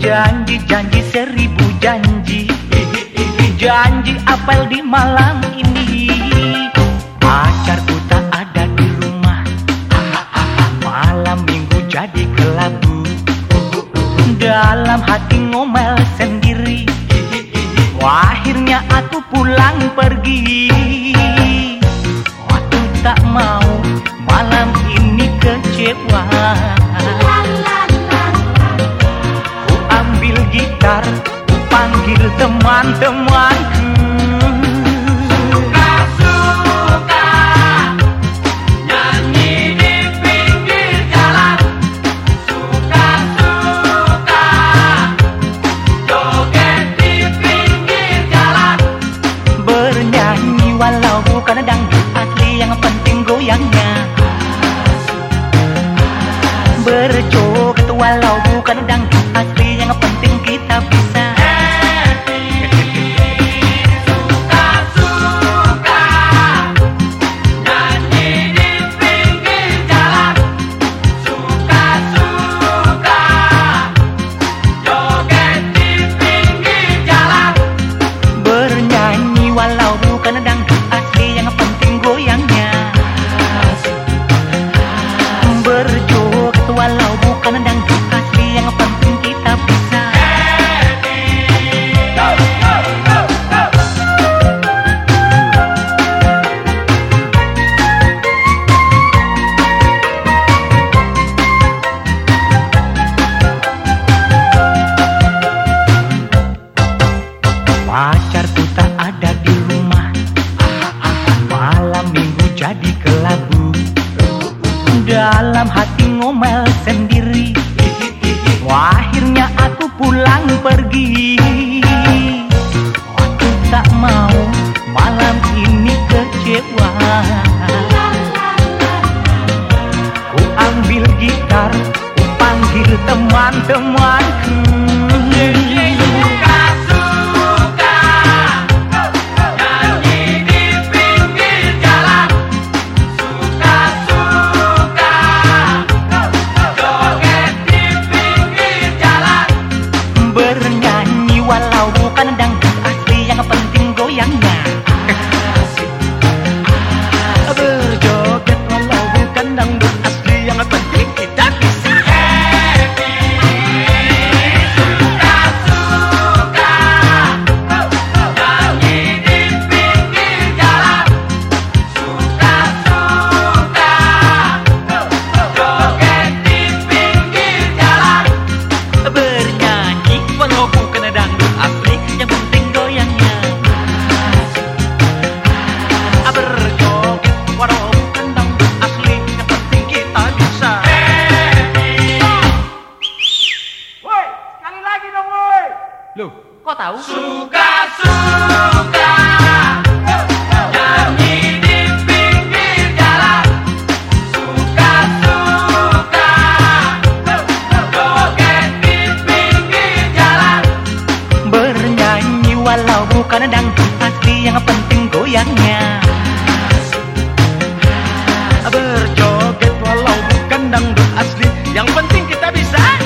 Janji-janji seribu janji. Janji apel di malam ini. Pacarku tak ada di rumah. Malam minggu jadi kelabu. Dalam hati ngomel sendiri. Akhirnya aku pulang pergi. Waktu tak mau malam ini kecewa teman-temanku Bernyanyi walau bukan dangdut asli yang penting goyangnya. Berjoget walau bukan dangdut asli yang penting walau Dalam hati ngomel sendiri. Akhirnya aku pulang pergi. Waktu tak mau malam ini kecewa. Ku ambil gitar, ku panggil teman-temanku Loh, kok tahu? Suka-suka nyanyi di pinggir jalan. Suka-suka joget di pinggir jalan. Bernyanyi walau bukan dangdut asli yang penting goyangnya Berjoget walau bukan dangdut asli yang penting kita bisa